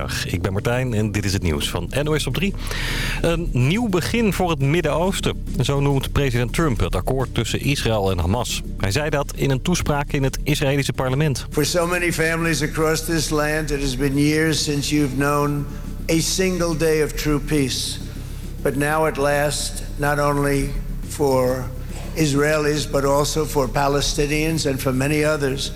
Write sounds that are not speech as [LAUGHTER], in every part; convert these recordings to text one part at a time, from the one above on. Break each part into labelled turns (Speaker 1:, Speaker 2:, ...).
Speaker 1: Dag, ik ben Martijn en dit is het nieuws van NOS op 3. Een nieuw begin voor het Midden-Oosten. Zo noemt president Trump het akkoord tussen Israël en Hamas. Hij zei dat in een toespraak in het Israëlische parlement.
Speaker 2: For so many families across this land, it has been years since you've known a single day of true peace. But now at last, not only for Israelis, but also for Palestinians and for many others,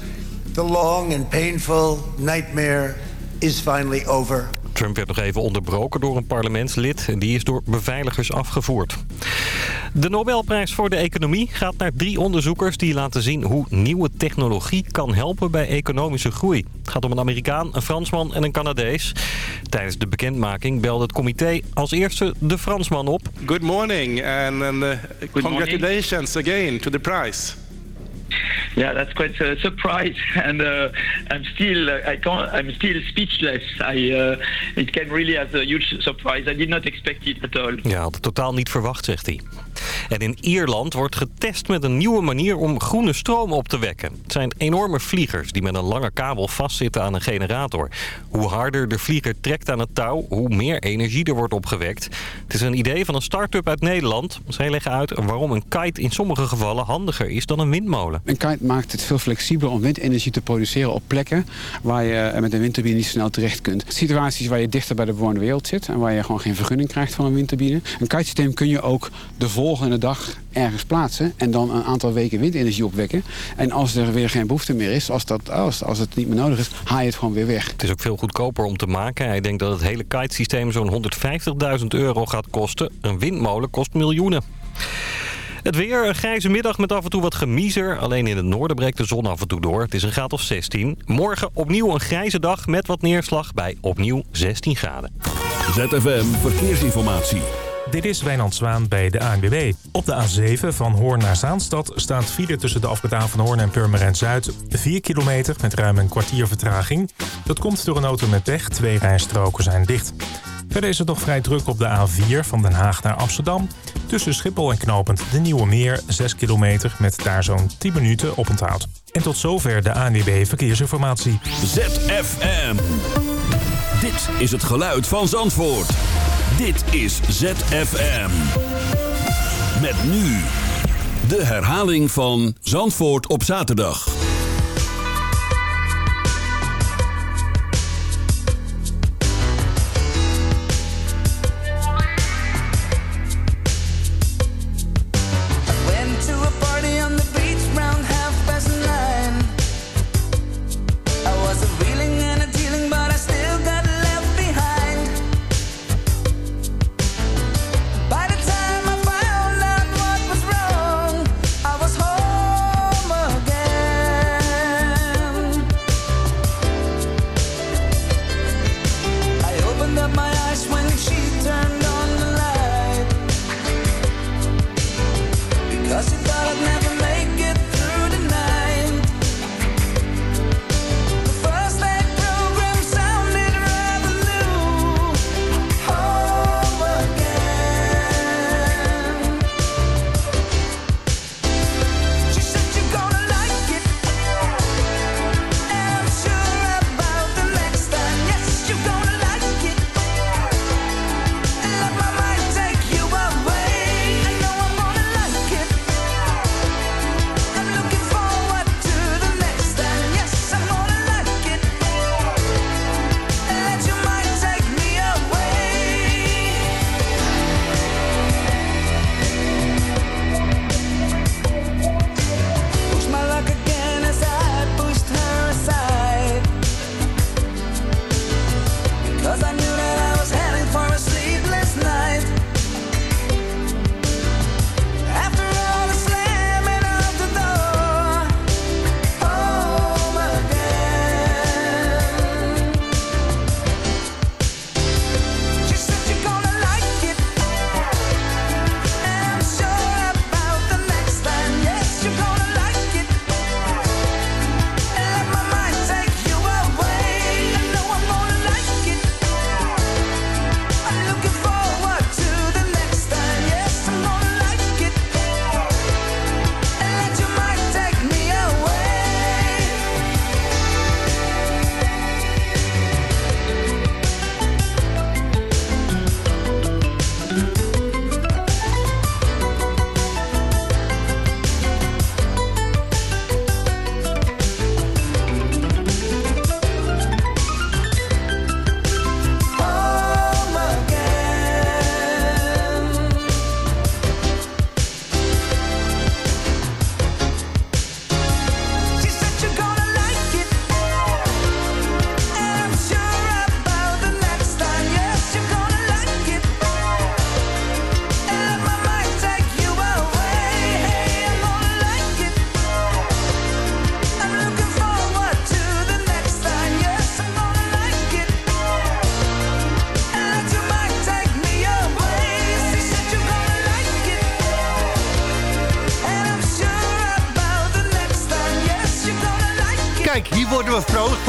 Speaker 2: the long and painful nightmare is finally over.
Speaker 1: Trump werd nog even onderbroken door een parlementslid en die is door beveiligers afgevoerd. De Nobelprijs voor de economie gaat naar drie onderzoekers die laten zien hoe nieuwe technologie kan helpen bij economische groei. Het gaat om een Amerikaan, een Fransman en een Canadees. Tijdens de bekendmaking belde het comité als eerste de Fransman op.
Speaker 3: Good morning and, and uh, congratulations again to the prize.
Speaker 4: Yeah, that's quite a surprise, [LAUGHS] and uh, I'm still uh, I can't I'm still speechless. I uh, it came really as a huge surprise. I did not expect it at all.
Speaker 1: Ja, had het totaal niet verwacht, zegt hij. En in Ierland wordt getest met een nieuwe manier om groene stroom op te wekken. Het zijn enorme vliegers die met een lange kabel vastzitten aan een generator. Hoe harder de vlieger trekt aan het touw, hoe meer energie er wordt opgewekt. Het is een idee van een start-up uit Nederland. Zij leggen uit waarom een kite in sommige gevallen handiger is dan een windmolen.
Speaker 5: Een kite maakt het veel flexibeler om windenergie te produceren op plekken waar je met een windturbine niet snel terecht kunt. Situaties waar je dichter bij de bewoonde wereld zit en waar je gewoon geen vergunning krijgt van een windturbine. Een kitesysteem kun je ook de volgende dag ergens plaatsen en dan een aantal weken windenergie opwekken. En als er weer geen behoefte meer is, als, dat, als, als het niet meer nodig is, haal je het gewoon weer weg.
Speaker 1: Het is ook veel goedkoper om te maken. Hij denkt dat het hele kitesysteem zo'n 150.000 euro gaat kosten. Een windmolen kost miljoenen. Het weer, een grijze middag met af en toe wat gemiezer. Alleen in het noorden breekt de zon af en toe door. Het is een graad of 16. Morgen opnieuw een grijze dag met wat neerslag bij opnieuw 16 graden.
Speaker 6: ZFM Verkeersinformatie.
Speaker 7: Dit is Wijnand Zwaan bij de ANWB. Op de A7 van Hoorn naar Zaanstad staat file tussen de afbetaal van Hoorn en Purmerend Zuid. 4 kilometer met ruim een kwartier vertraging. Dat komt door een auto met pech. Twee rijstroken zijn dicht. Verder is het nog vrij druk op de A4 van Den Haag naar Amsterdam. Tussen Schiphol en Knopend de Nieuwe Meer 6 kilometer met daar zo'n 10 minuten op onthoud. En tot zover de ANWB Verkeersinformatie.
Speaker 6: ZFM. Dit is het geluid van Zandvoort. Dit is ZFM. Met nu de herhaling van Zandvoort op zaterdag.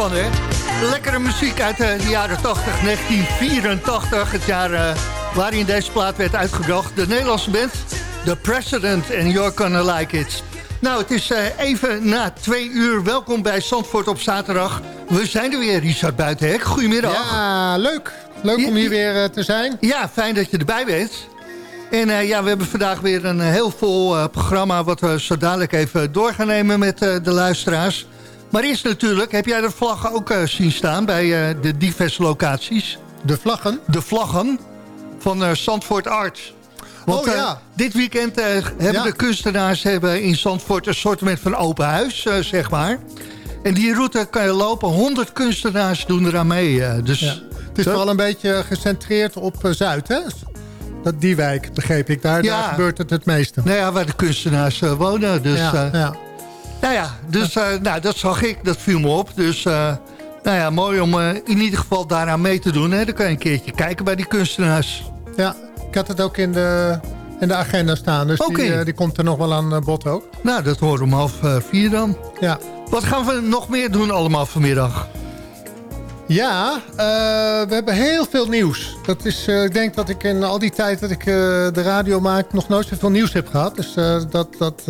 Speaker 8: Van, hè? Lekkere muziek uit de jaren 80, 1984. Het jaar uh, waarin deze plaat werd uitgebracht. De Nederlandse band, The President and You're Gonna Like It. Nou, het is uh, even na twee uur. Welkom bij Zandvoort op zaterdag. We zijn er weer, Richard Buitenhek. Goedemiddag.
Speaker 9: Ja, leuk. Leuk om hier weer uh, te zijn.
Speaker 8: Ja, fijn dat je erbij bent. En uh, ja, we hebben vandaag weer een heel vol uh, programma... wat we zo dadelijk even door gaan nemen met uh, de luisteraars. Maar eerst natuurlijk, heb jij de vlaggen ook zien staan... bij de diverse locaties?
Speaker 9: De vlaggen?
Speaker 8: De vlaggen van Zandvoort Arts. Want,
Speaker 9: oh ja.
Speaker 8: dit weekend hebben ja. de kunstenaars hebben in Zandvoort... een soort van open huis, zeg maar. En die route kan je lopen. 100 kunstenaars doen eraan mee. dus...
Speaker 9: Ja. Het is wel een beetje gecentreerd op Zuid, hè? Dat die wijk, begreep ik. Daar, ja. daar gebeurt het het meeste.
Speaker 8: Nou ja, waar de kunstenaars wonen. Dus,
Speaker 9: ja, ja.
Speaker 8: Nou ja, dus uh, nou, dat zag ik. Dat viel me op. Dus nou ja, mooi om in ieder geval daaraan mee te doen. Hè. Dan kan je een keertje kijken bij die kunstenaars.
Speaker 9: Ja, ik had het ook in de, in de agenda staan. Dus okay. die, die komt er nog wel aan bod ook.
Speaker 8: Nou, dat horen we om half vier dan.
Speaker 9: Ja.
Speaker 8: Wat gaan we nog meer doen allemaal vanmiddag?
Speaker 9: Ja, uh, we hebben heel veel nieuws. Dat is, uh, ik denk dat ik in al die tijd dat ik uh, de radio maak... nog nooit zoveel nieuws heb gehad. Dus dat, dat,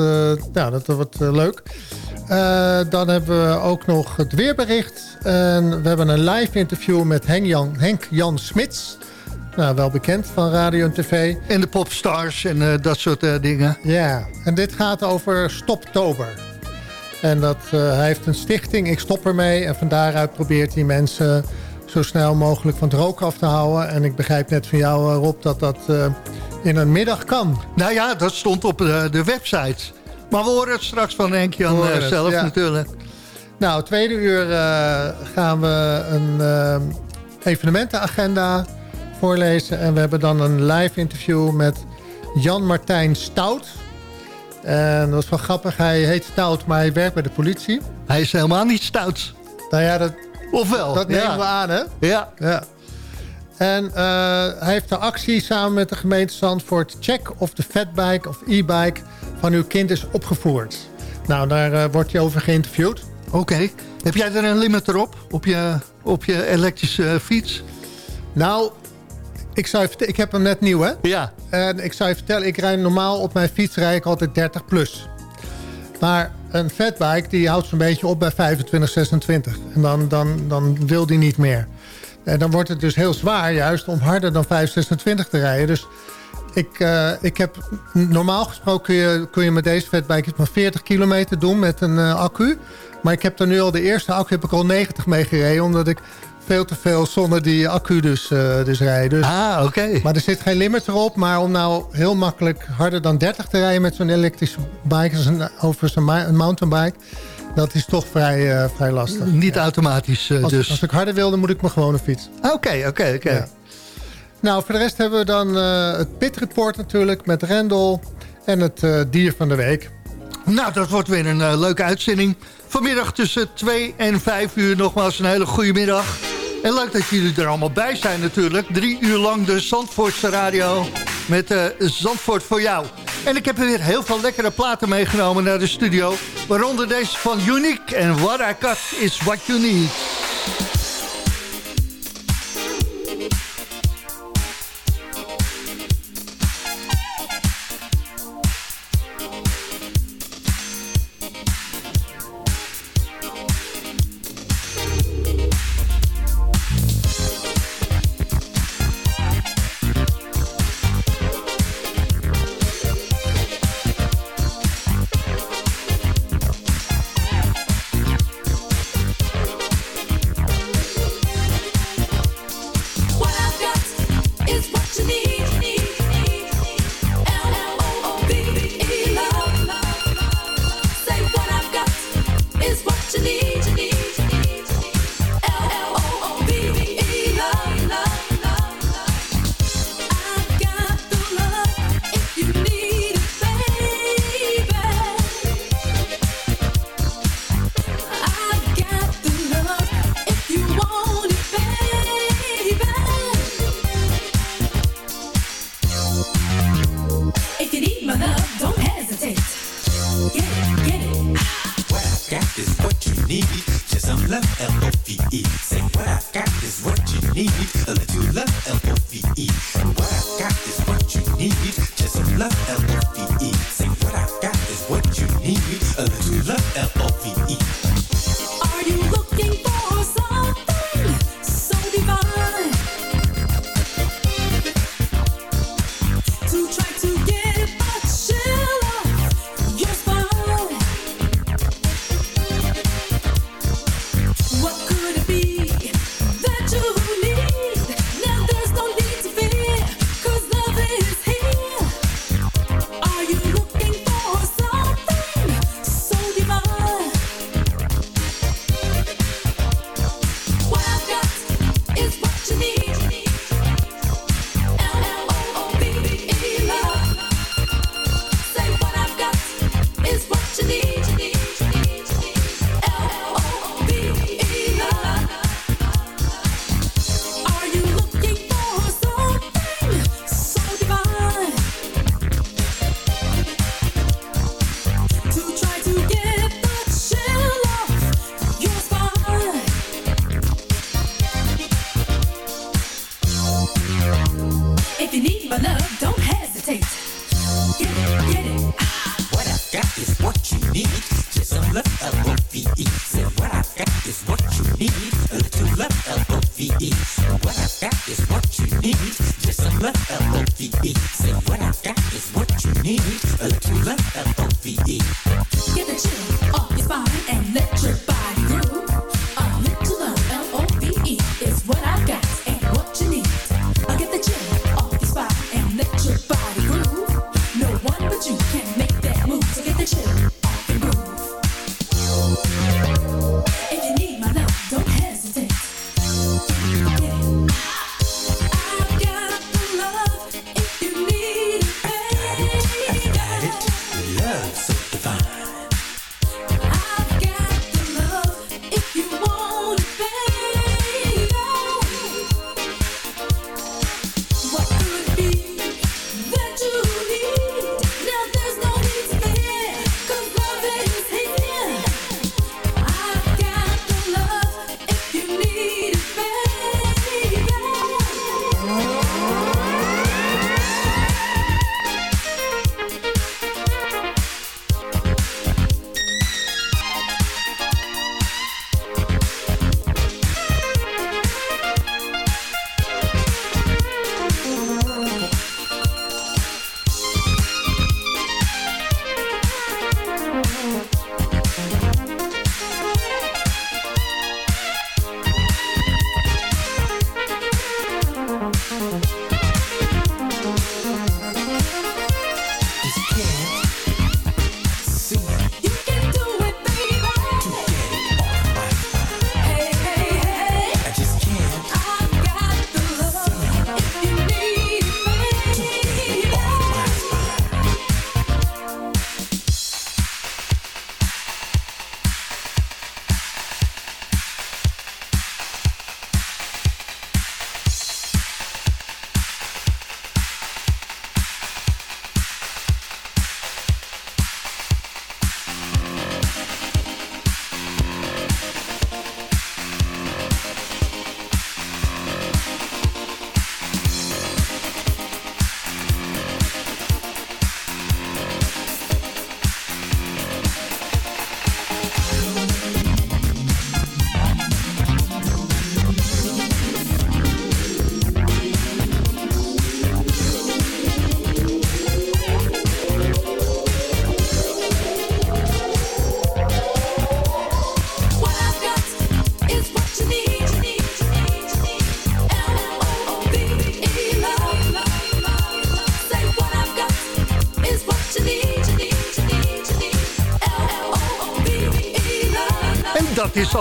Speaker 9: ja, dat wordt leuk. dan hebben we ook nog het weerbericht. En we hebben een live interview met Henk-Jan Henk Jan Smits. Nou, wel bekend van radio en tv.
Speaker 8: En de popstars en dat soort dingen.
Speaker 9: Ja, en dit gaat over Stoptober. En dat, uh, hij heeft een stichting, ik stop ermee. En van daaruit probeert hij mensen zo snel mogelijk van het roken af te houden. En ik begrijp net van jou, Rob, dat dat uh, in een middag kan.
Speaker 8: Nou ja, dat stond op de, de website. Maar we horen het straks van Henk-Jan zelf ja. natuurlijk.
Speaker 9: Nou, tweede uur gaan we een evenementenagenda voorlezen. En we hebben dan een live interview met Jan-Martijn Stout... En dat is wel grappig. Hij heet Stout, maar hij werkt bij de politie.
Speaker 8: Hij is helemaal niet stout.
Speaker 9: Nou ja, dat,
Speaker 8: Ofwel,
Speaker 9: dat nemen
Speaker 8: ja.
Speaker 9: we aan, hè?
Speaker 8: Ja.
Speaker 9: ja. En uh, hij heeft de actie samen met de gemeente Zandvoort... check of de fatbike of e-bike van uw kind is opgevoerd. Nou, daar uh, wordt je over geïnterviewd.
Speaker 8: Oké. Okay. Heb jij er een limiter op, op je, op je elektrische fiets?
Speaker 9: Nou, ik, zou je ik heb hem net nieuw, hè?
Speaker 8: Ja.
Speaker 9: En ik zou je vertellen, ik rijd normaal op mijn fiets rijd ik altijd 30 plus. Maar een fatbike die houdt zo'n beetje op bij 25, 26. En dan, dan, dan wil die niet meer. En dan wordt het dus heel zwaar juist om harder dan 5, 26 te rijden. Dus ik, uh, ik heb normaal gesproken kun je, kun je met deze fatbike maar 40 kilometer doen met een uh, accu. Maar ik heb er nu al de eerste accu heb ik al 90 mee gereden. Omdat ik veel te veel zonder die accu dus, uh, dus rijden. Dus,
Speaker 8: ah, oké. Okay.
Speaker 9: Maar er zit geen limit erop. Maar om nou heel makkelijk harder dan 30 te rijden met zo'n elektrische bike... Een, over een mountainbike... Dat is toch vrij, uh, vrij lastig.
Speaker 8: Niet ja. automatisch uh,
Speaker 9: als,
Speaker 8: dus.
Speaker 9: Als ik harder wil, dan moet ik mijn gewone fiets.
Speaker 8: Oké, oké, oké.
Speaker 9: Nou, voor de rest hebben we dan uh, het Pit Report natuurlijk met Rendel en het dier van de week.
Speaker 8: Nou, dat wordt weer een leuke uitzending. Vanmiddag tussen 2 en 5 uur nogmaals een hele goede middag. En leuk dat jullie er allemaal bij zijn natuurlijk. Drie uur lang de Zandvoortse radio met uh, Zandvoort voor jou. En ik heb er weer heel veel lekkere platen meegenomen naar de studio. Waaronder deze van Unique. En What I Cut is What You Need.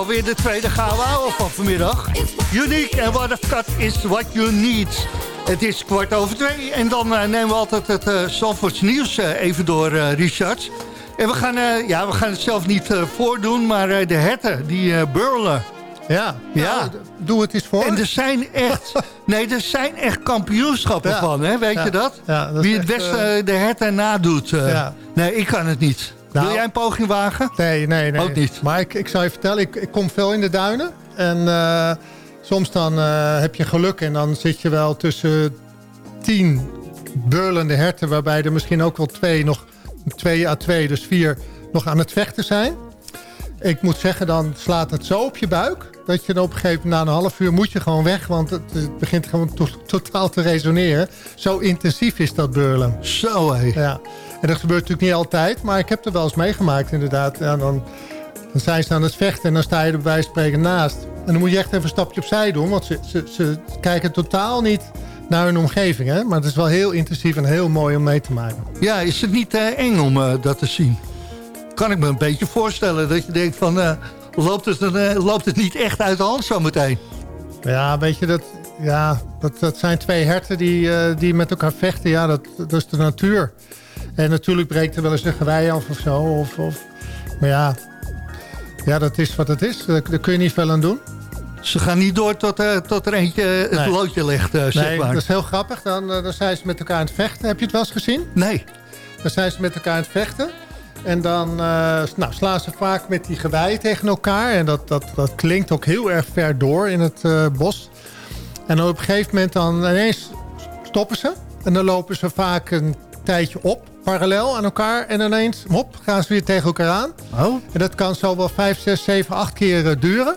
Speaker 8: alweer de tweede gouden van vanmiddag. Unique and what a cut is what you need. Het is kwart over twee en dan eh, nemen we altijd het uh, nieuws eh, even door, Richard. En we gaan, ja, we gaan het zelf niet voordoen, maar de herten, die burlen.
Speaker 9: Ja,
Speaker 8: ja.
Speaker 9: Nou, doe het eens voor.
Speaker 8: En er zijn echt, [LAUGHS] nee, er zijn echt kampioenschappen van, hè? weet je dat? Wie het beste de herten nadoet. Nee, ik kan het niet.
Speaker 9: Nou,
Speaker 8: Wil jij een poging wagen?
Speaker 9: Nee, nee, nee.
Speaker 8: Ook niet.
Speaker 9: Maar ik, ik zou je vertellen, ik, ik kom veel in de duinen. En eh, soms dan eh, heb je geluk en dan zit je wel tussen tien beurlende herten... waarbij er misschien ook wel twee, nog, twee à twee, dus vier, nog aan het vechten zijn. Ik moet zeggen, dan slaat het zo op je buik... dat je dan op een gegeven moment na een half uur moet je gewoon weg... want het, begint gewoon totaal te resoneren. Zo intensief is dat beurlen.
Speaker 8: Zo, hé.
Speaker 9: Ja. En dat gebeurt natuurlijk niet altijd, maar ik heb er wel eens meegemaakt inderdaad. Ja, dan, dan zijn ze aan het vechten en dan sta je er bij wijze van spreken naast. En dan moet je echt even een stapje opzij doen, want ze, ze, ze kijken totaal niet naar hun omgeving. Hè? Maar het is wel heel intensief en heel mooi om mee te maken.
Speaker 8: Ja, is het niet eh, eng om eh, dat te zien? Kan ik me een beetje voorstellen dat je denkt van... eh, loopt, het, loopt het niet echt uit de hand zometeen?
Speaker 9: Ja, weet je, dat, ja, dat, dat zijn twee herten die, die met elkaar vechten. Ja, dat, dat is de natuur. En natuurlijk breekt er wel eens een gewei af of zo. Of, of, maar ja, ja, dat is wat het is. Daar, kun je niet veel aan doen.
Speaker 8: Ze gaan niet door tot, eh, tot er eentje het
Speaker 9: Nee.
Speaker 8: loodje eh, zeg
Speaker 9: Nee,
Speaker 8: maar.
Speaker 9: dat is heel grappig. Dan, eh, dan zijn ze met elkaar aan het vechten. Heb je het wel eens gezien?
Speaker 8: Nee.
Speaker 9: Dan zijn ze met elkaar aan het vechten. En dan nou, slaan ze vaak met die geweien tegen elkaar. En dat, dat, dat klinkt ook heel erg ver door in het bos. En op een gegeven moment dan ineens stoppen ze. En dan lopen ze vaak een tijdje op, parallel aan elkaar. En ineens, hop, gaan ze weer tegen elkaar aan.
Speaker 8: Oh.
Speaker 9: En dat kan zo wel 5, 6, 7, 8 keer eh, duren.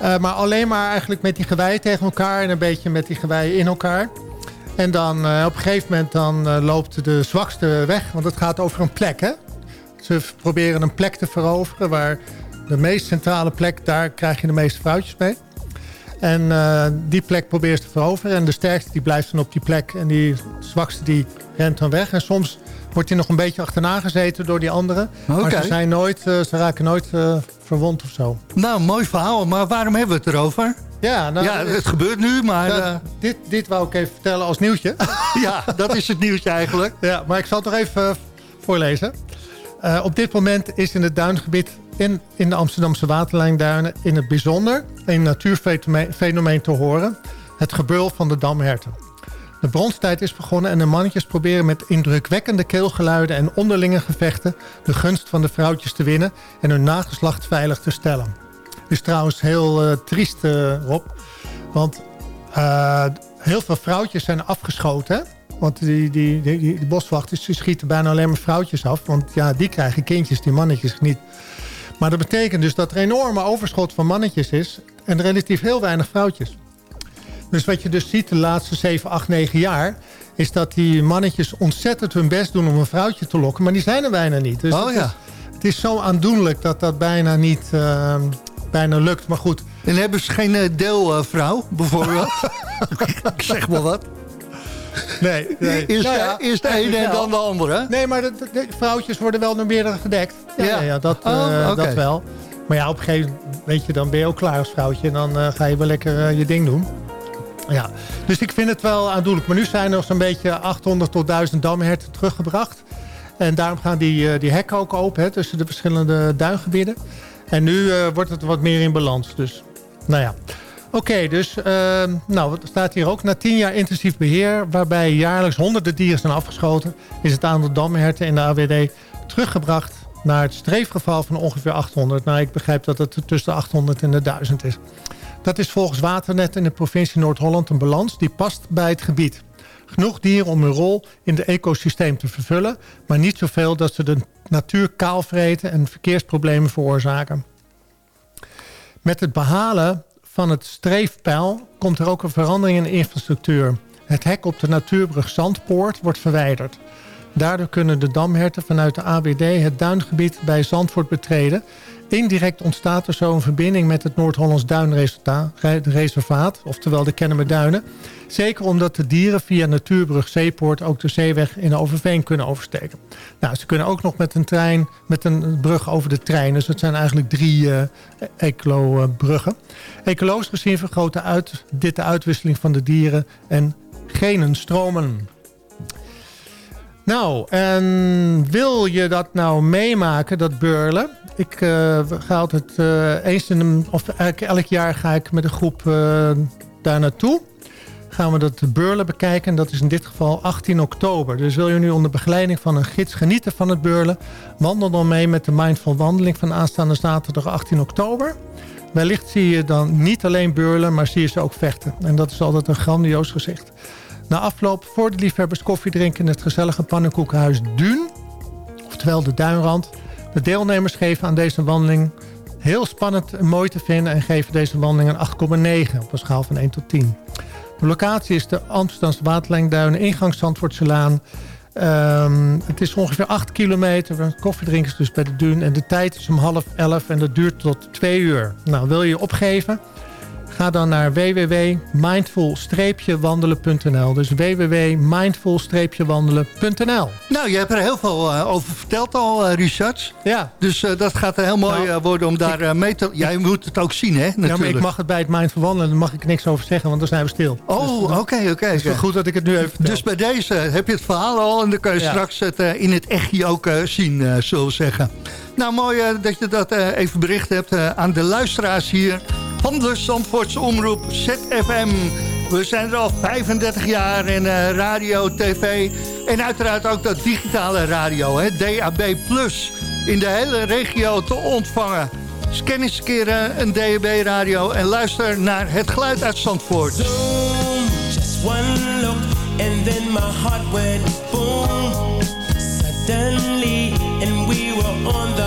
Speaker 9: Eh, maar alleen maar eigenlijk met die geweien tegen elkaar en een beetje met die geweien in elkaar. En dan eh, op een gegeven moment dan, loopt de zwakste weg. Want het gaat over een plek, hè? Ze proberen een plek te veroveren waar de meest centrale plek, daar krijg je de meeste vrouwtjes mee. En die plek probeert ze te veroveren. En de sterkste die blijft dan op die plek. En die zwakste die rent dan weg. En soms wordt hij nog een beetje achterna gezeten door die anderen. Maar ze, zijn nooit, eh, ze raken nooit eh, verwond of zo.
Speaker 8: Nou, mooi verhaal, maar waarom hebben we het erover?
Speaker 9: Ja, nou,
Speaker 8: ja, het gebeurt nu, maar...
Speaker 9: dat-
Speaker 8: eh,
Speaker 9: dit, dit wou ik even vertellen als nieuwtje. [LAUGHS]
Speaker 8: ja, dat is het nieuwtje eigenlijk.
Speaker 9: Ja, maar ik zal het nog even voorlezen. Op dit moment is in het duingebied in, in de Amsterdamse waterlijnduinen... in het bijzonder een natuurfenomeen te horen. Het gebeul van de damherten. De bronstijd is begonnen en de mannetjes proberen met indrukwekkende keelgeluiden en onderlinge gevechten de gunst van de vrouwtjes te winnen en hun nageslacht veilig te stellen. Is trouwens heel eh, triest, eh, Rob, want eh, heel veel vrouwtjes zijn afgeschoten. Want die, die, die, die, boswachters schieten bijna alleen maar vrouwtjes af. Want ja, die krijgen kindjes, die mannetjes niet. Maar dat betekent dus dat er een enorme overschot van mannetjes is... en relatief heel weinig vrouwtjes. Dus wat je dus ziet de laatste 7, 8, 9 jaar... is dat die mannetjes ontzettend hun best doen om een vrouwtje te lokken. Maar die zijn er bijna niet. Dus
Speaker 8: Oh
Speaker 9: het,
Speaker 8: ja.
Speaker 9: is, het is zo aandoenlijk dat dat bijna niet eh, bijna lukt. Maar goed,
Speaker 8: En hebben ze geen eh, deelvrouw, bijvoorbeeld? [LAUGHS] ik zeg maar wat.
Speaker 9: nee. nee.
Speaker 8: Eerst,
Speaker 9: Nou ja,
Speaker 8: eerst de ene en dan de andere.
Speaker 9: Nee, maar de, vrouwtjes worden wel door meerdere gedekt. Ja,
Speaker 8: Ja.
Speaker 9: dat,
Speaker 8: Oh,
Speaker 9: eh, dat wel. Maar ja, op een gegeven moment, weet je, dan ben je ook klaar als vrouwtje. En dan eh, ga je wel lekker eh, je ding doen. Ja, dus ik vind het wel aandoenlijk. Maar nu zijn er zo'n beetje 800 tot 1000 damherten teruggebracht. En daarom gaan die, eh, die hekken ook open hè, tussen de verschillende duingebieden. En nu eh, wordt het wat meer in balans. Dus, nou ja. Oké, dus eh, nou, wat staat hier ook. Na tien jaar intensief beheer, waarbij jaarlijks honderden dieren zijn afgeschoten... is het aantal damherten in de AWD teruggebracht naar het streefgeval van ongeveer 800. Nou, ik begrijp dat het tussen de 800 en de 1000 is. Dat is volgens Waternet in de provincie Noord-Holland een balans die past bij het gebied. Genoeg dieren om hun rol in het ecosysteem te vervullen... maar niet zoveel dat ze de natuur kaal vreten en verkeersproblemen veroorzaken. Met het behalen van het streefpijl komt er ook een verandering in de infrastructuur. Het hek op de natuurbrug Zandpoort wordt verwijderd. Daardoor kunnen de damherten vanuit de AWD het duingebied bij Zandvoort betreden. Indirect ontstaat er zo een verbinding met het Noord-Hollands Duinreservaat, oftewel de Kennemerduinen. Zeker omdat de dieren via natuurbrug Zeepoort ook de zeeweg in Overveen kunnen oversteken. Nou, ze kunnen ook nog met een trein, met een brug over de trein. Dus het zijn eigenlijk drie uh, ecolo-bruggen. Ecologisch gezien vergroot uit, dit de uitwisseling van de dieren en genenstromen. Nou, en wil je dat nou meemaken, dat beurlen? Ik uh, ga altijd uh, eens in een, of elk, jaar ga ik met een groep uh, daar naartoe. Gaan we dat beurlen bekijken. En dat is in dit geval 18 oktober. Dus wil je nu onder begeleiding van een gids genieten van het beurlen... wandel dan mee met de Mindful Wandeling van aanstaande zaterdag 18 oktober. Wellicht zie je dan niet alleen beurlen, maar zie je ze ook vechten. En dat is altijd een grandioos gezicht. Na afloop voor de liefhebbers koffie drinken in het gezellige pannenkoekenhuis Duun. Oftewel de Duinrand. De deelnemers geven aan deze wandeling heel spannend en mooi te vinden... en geven deze wandeling een 8,9 op een schaal van 1 tot 10. De locatie is de Amsterdamse Waterlijnduinen, ingang Zandvoortselaan. Ehm, het is ongeveer 8 kilometer. Koffiedrinkers dus bij de Duun. En de tijd is om half 11 en dat duurt tot 2 uur. Nou, wil je opgeven? Ga dan naar www.mindful-wandelen.nl. Dus www.mindful-wandelen.nl.
Speaker 8: Nou, je hebt er heel veel eh, over verteld al, eh, Richard.
Speaker 9: Ja.
Speaker 8: Dus eh, dat gaat heel mooi
Speaker 9: Nou,
Speaker 8: worden om daar mee te... Jij moet het ook zien, hè? Natuurlijk.
Speaker 9: Ja, maar ik mag het bij het Mindful Wandelen. Daar mag ik niks over zeggen, want dan zijn we stil.
Speaker 8: Oh, oké, oké.
Speaker 9: Het is goed dat ik het nu even vertel.
Speaker 8: Dus bij deze heb je het verhaal al en dan kan je
Speaker 9: Ja.
Speaker 8: straks het in het echtje ook zien, zullen we zeggen. Nou, mooi eh, dat je dat eh, even bericht hebt eh, aan de luisteraars hier van de Zandvoortse Omroep ZFM. We zijn er al 35 jaar in radio, tv en uiteraard ook dat digitale radio, hè, DAB+, in de hele regio te ontvangen. Scan eens een keer een DAB-radio en luister naar het geluid uit Zandvoort.
Speaker 10: Just one look and then my heart went boom. Suddenly, and we were on the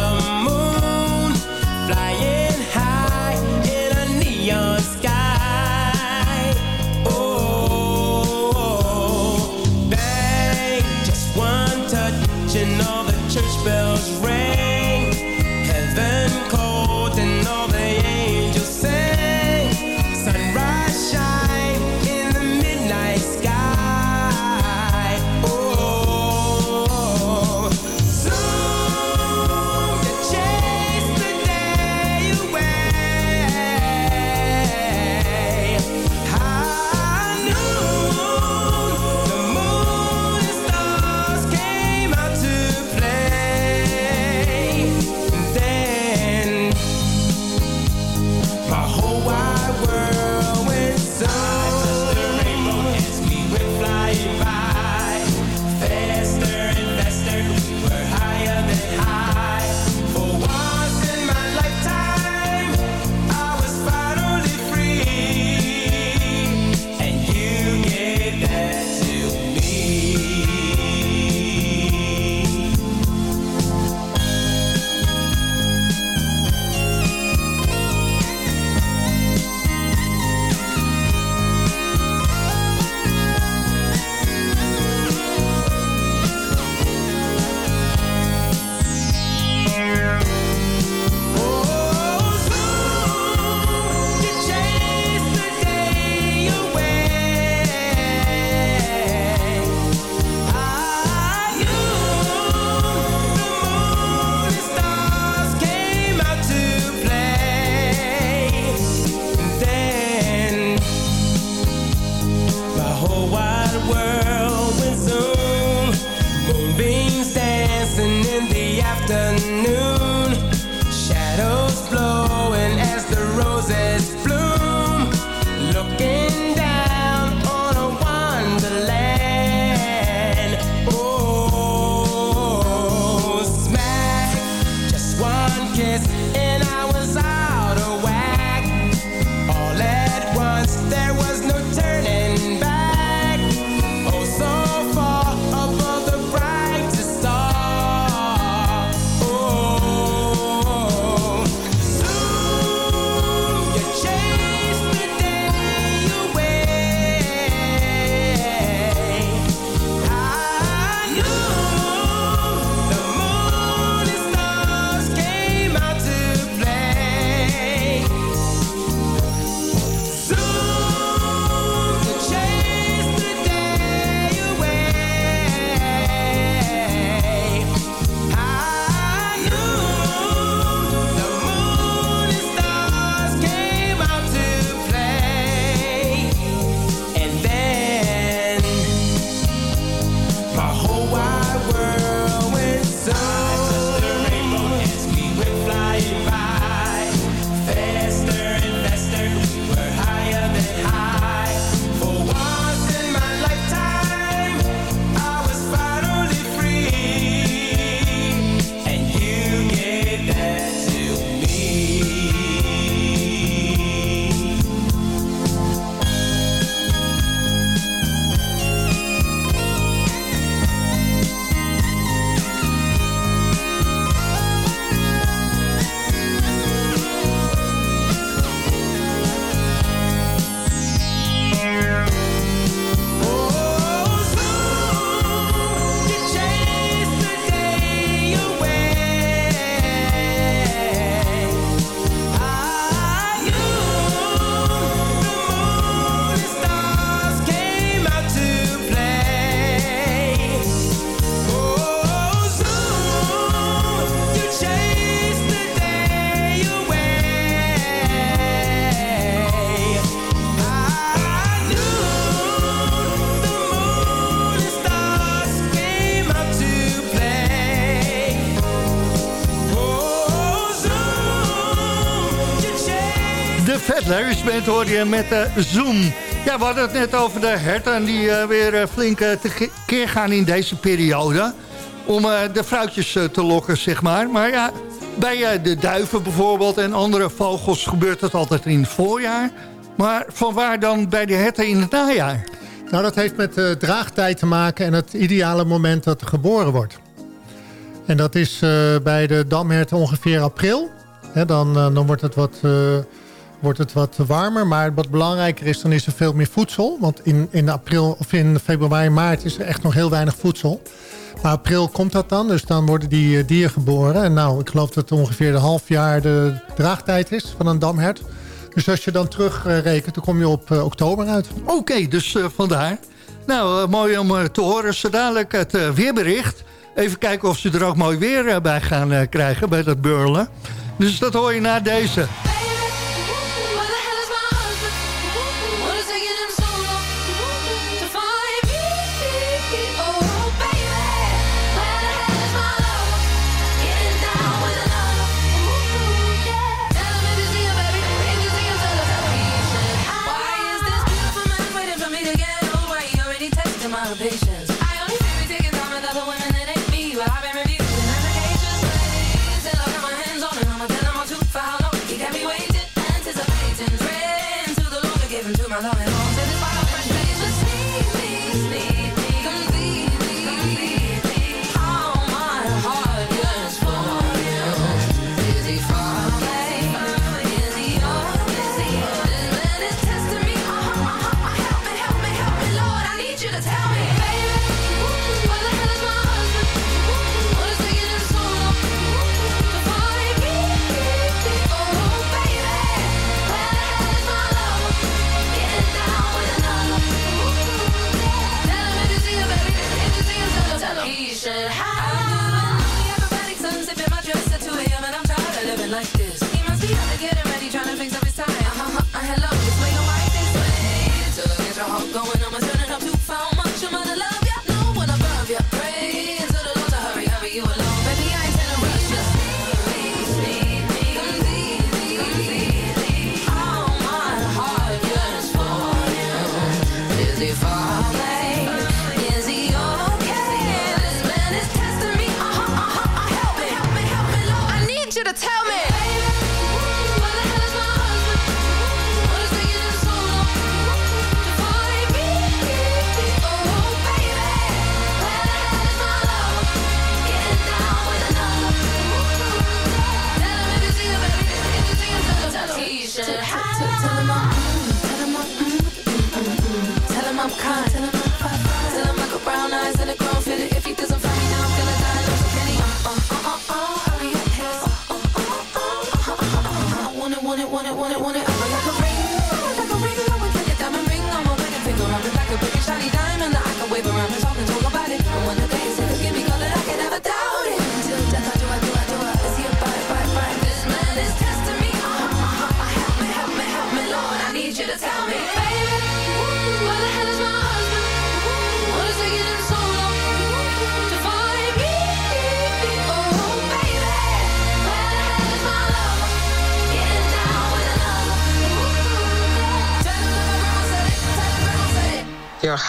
Speaker 11: Met uh, Zoom. Ja, we hadden het net over de herten die uh, weer uh, flink tekeer gaan in deze periode. Om de fruitjes te lokken, zeg maar. Maar ja, bij de duiven bijvoorbeeld en andere vogels gebeurt dat altijd in het voorjaar. Maar van waar dan bij de herten in het najaar?
Speaker 9: Nou, dat heeft met de draagtijd te maken en het ideale moment dat er geboren wordt. En dat is bij de damherten ongeveer april. Dan, dan wordt het wat wordt het wat warmer. Maar wat belangrijker is, dan is er veel meer voedsel. Want in, in april of in februari, maart is er echt nog heel weinig voedsel. Maar april komt dat dan, dus dan worden die uh, dieren geboren. En nou, ik geloof dat ongeveer een half jaar de draagtijd is van een damhert. Dus als je dan terugrekent, uh, dan kom je op uh, oktober uit.
Speaker 11: Oké, dus vandaar. Nou, mooi om te horen. Zo dadelijk het weerbericht. Even kijken of ze er ook mooi weer bij gaan krijgen bij dat burlen. Dus dat hoor je na deze.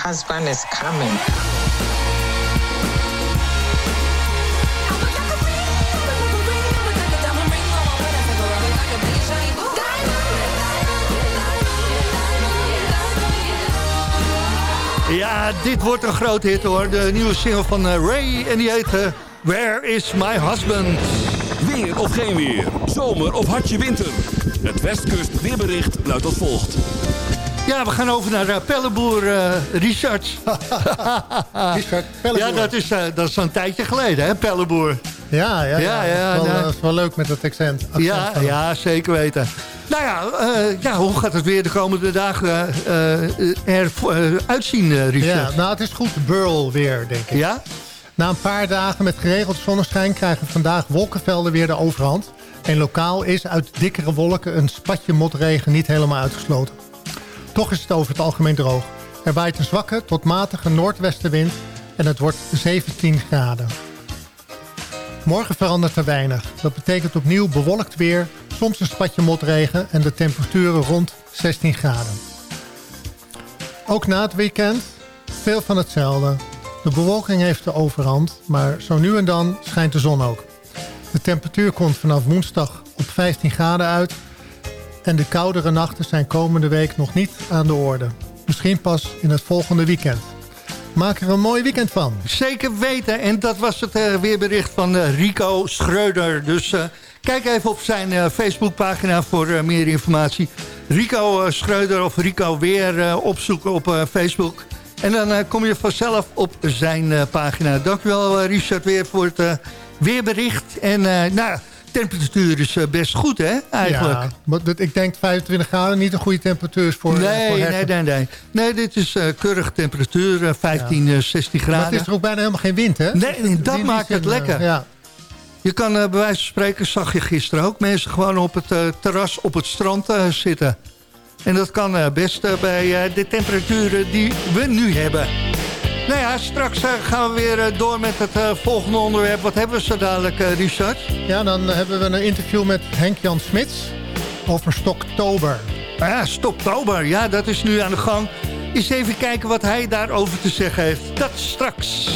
Speaker 12: Husband is
Speaker 8: coming.
Speaker 11: Ja, dit wordt een grote hit hoor. De nieuwe single van uh, Ray en die heet uh, Where is my husband?
Speaker 6: Weer of geen weer, zomer of hartje winter. Het Westkust weerbericht luidt als volgt.
Speaker 11: Ja, we gaan over naar uh, Pelleboer uh, Richard. [LAUGHS]
Speaker 9: Richard Pelleboer.
Speaker 11: Ja, dat is, uh, dat is een tijdje geleden, hè, Pelleboer.
Speaker 9: Ja, ja, ja. dat, is wel, dat is wel leuk met dat accent. accent
Speaker 11: Ja,
Speaker 9: van
Speaker 11: ja, zeker weten. Nou ja, uh, ja, hoe gaat het weer de komende dagen uh, er uh, uitzien, Richard?
Speaker 9: Ja, nou, het is goed Burl weer, denk ik.
Speaker 11: Ja?
Speaker 9: Na een paar dagen met geregeld zonneschijn krijgen vandaag wolkenvelden weer de overhand. En lokaal is uit dikkere wolken een spatje motregen niet helemaal uitgesloten. Toch is het over het algemeen droog. Er waait een zwakke tot matige noordwestenwind en het wordt 17 graden. Morgen verandert er weinig. Dat betekent opnieuw bewolkt weer, soms een spatje motregen en de temperaturen rond 16 graden. Ook na het weekend veel van hetzelfde. De bewolking heeft de overhand, maar zo nu en dan schijnt de zon ook. De temperatuur komt vanaf woensdag op 15 graden uit... en de koudere nachten zijn komende week nog niet aan de orde. Misschien pas in het volgende weekend. Maak er een mooi weekend van.
Speaker 13: Zeker weten. En dat was het eh, weerbericht van eh, Rico Schreuder. Dus eh, kijk even op zijn Facebookpagina voor meer informatie. Rico Schreuder of Rico Weer opzoeken op Facebook. En dan kom je vanzelf op zijn pagina. Dankjewel Richard weer voor het weerbericht. En nou, temperatuur is eh, best goed hè, eigenlijk.
Speaker 9: Ja, maar dat- ik denk 25 graden niet een goede temperatuur is voor,
Speaker 13: Nee,
Speaker 9: voor
Speaker 13: nee,
Speaker 9: herten.
Speaker 13: nee, nee. Nee, dit is eh keurige temperatuur, eh, 15, eh, 16
Speaker 9: Maar
Speaker 13: graden.
Speaker 9: het is er ook bijna helemaal geen wind, hè?
Speaker 13: Nee, nee, dat maakt het
Speaker 9: eh,
Speaker 13: lekker.
Speaker 9: Ja.
Speaker 13: Je kan eh, bij wijze van spreken, zag je gisteren ook... mensen gewoon op het eh, terras op het strand eh, zitten. En dat kan eh, best eh, bij eh, de temperaturen die we nu hebben. Nou ja, straks eh, gaan we weer eh, door met het eh, volgende onderwerp. Wat hebben we zo dadelijk, Richard?
Speaker 9: Ja, dan hebben we een interview met Henk-Jan Smits over Stoktober.
Speaker 13: Ah Ja, Stoptober, ja, dat is nu aan de gang. Eens even kijken wat hij daarover te zeggen heeft. Dat straks.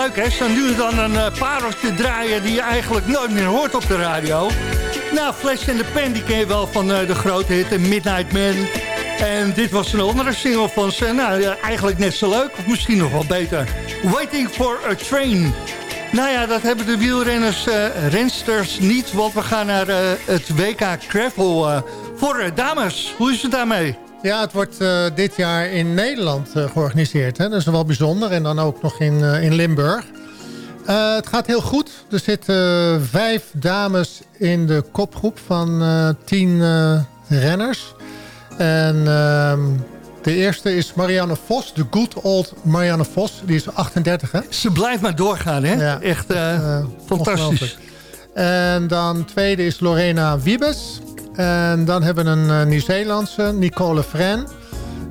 Speaker 8: Leuk, hè? Nu dan een uh, pareltje draaien die je eigenlijk nooit meer hoort op de radio. Nou, Flash and the Pen, die ken je wel van eh, de grote hit Midnight Man. En dit was een andere single van ze. Nou, eigenlijk net zo leuk, of misschien nog wel beter. Waiting for a Train. Nou ja, dat hebben de wielrenners, eh, rensters niet, want we gaan naar het WK Gravel voor dames. Hoe is het daarmee?
Speaker 9: Ja, het wordt eh, dit jaar in Nederland eh, georganiseerd. Hè? Dat is wel bijzonder. En dan ook nog in, eh, in Limburg. Het gaat heel goed. Er zitten vijf dames in de kopgroep van tien renners. En ehm, de eerste is Marianne Vos. De good old Marianne Vos. Die is 38, hè?
Speaker 8: Ze blijft maar doorgaan, hè?
Speaker 9: Ja,
Speaker 8: Echt fantastisch.
Speaker 9: En dan tweede is Lorena Wiebes. En dan hebben we een eh, Nieuw-Zeelandse, Nicole Fren.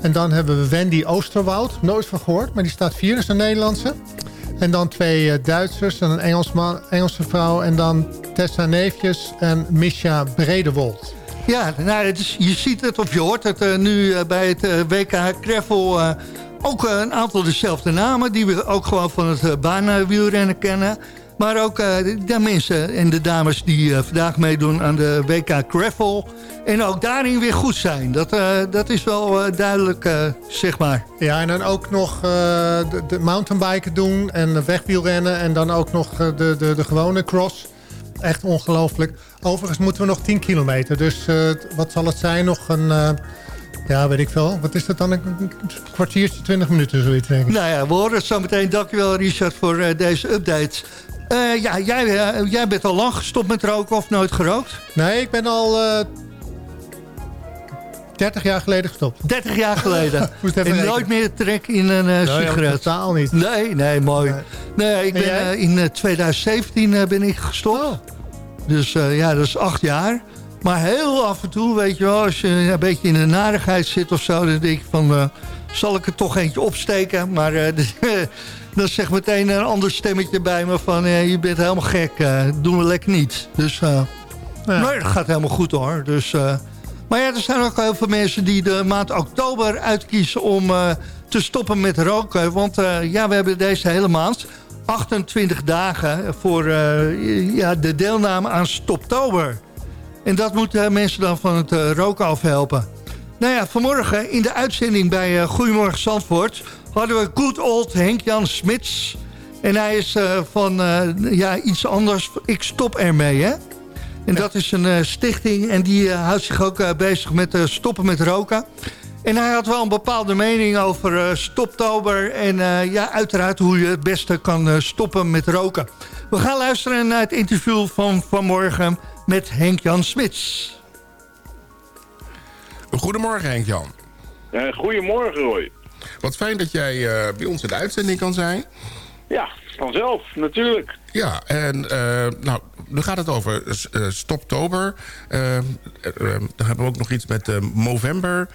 Speaker 9: En dan hebben we Wendy Oosterwoud. Nooit van gehoord, maar die staat vier, is een Nederlandse. En dan twee eh, Duitsers en een Engelsman, Engelse vrouw. En dan Tessa Neefjes en Misha Bredewold.
Speaker 8: Ja, nou, het is, je ziet het of je hoort het eh, nu bij het WK eh, ook een aantal dezelfde namen die we ook gewoon van het baanwielrennen kennen. Maar ook eh, de, mensen en de dames die eh, vandaag meedoen aan de WK Gravel. En ook daarin weer goed zijn. Dat, eh, dat is wel duidelijk, zeg maar.
Speaker 9: Ja, en dan ook nog de, de mountainbiken doen en de wegwielrennen. En dan ook nog de, de, de gewone cross. Echt ongelooflijk. Overigens moeten we nog 10 kilometer. Dus wat zal het zijn? Nog een, ja, weet ik veel. Wat is dat dan? Een kwartiertje, 20 minuten zoiets, denk ik.
Speaker 8: Nou ja, we horen het zo meteen. Dankjewel Richard voor deze update. Eh, ja, jij, eh, jij bent al lang gestopt met roken of nooit gerookt?
Speaker 9: Nee, ik ben al eh 30 jaar geleden gestopt.
Speaker 8: 30 jaar geleden. [LAUGHS]
Speaker 9: Moest even
Speaker 8: en
Speaker 9: rekenen.
Speaker 8: nooit meer trek in een eh,
Speaker 9: Nou
Speaker 8: sigaret.
Speaker 9: totaal niet.
Speaker 8: Nee, nee, mooi. Nee, ik
Speaker 9: En
Speaker 8: ben, in eh, 2017 eh, ben ik gestopt.
Speaker 9: Oh.
Speaker 8: Dus ja, dat is acht jaar. Maar heel af en toe, weet je wel, als je een beetje in de narigheid zit of zo... dan denk ik van, zal ik er toch eentje opsteken? Maar eh, [LAUGHS] dan zegt meteen een ander stemmetje bij me van... eh, je bent helemaal gek, eh doen we lekker niet. Dus eh nee, dat gaat helemaal goed hoor. Dus, maar ja, er zijn ook heel veel mensen die de maand oktober uitkiezen... om te stoppen met roken. Want ja, we hebben deze hele maand 28 dagen voor ja, de deelname aan Stoptober. En dat moeten mensen dan van het roken afhelpen. Nou ja, vanmorgen in de uitzending bij eh, Goedemorgen Zandvoort... hadden we good old Henk-Jan Smits. En hij is eh, van eh, ja, iets anders. Ik stop ermee, hè? En dat is een stichting en die houdt zich ook bezig met stoppen met roken. En hij had wel een bepaalde mening over stoptober... en ja, uiteraard hoe je het beste kan stoppen met roken. We gaan luisteren naar het interview van vanmorgen met Henk-Jan Smits.
Speaker 14: Goedemorgen Henk-Jan.
Speaker 15: Eh, goedemorgen Roy.
Speaker 14: Wat fijn dat jij eh, bij ons in de uitzending kan zijn.
Speaker 15: Ja,
Speaker 14: vanzelf, natuurlijk.
Speaker 15: Ja, en eh, nou, nu gaat het over eh, Stoptober. Eh, dan hebben we ook nog iets met Movember.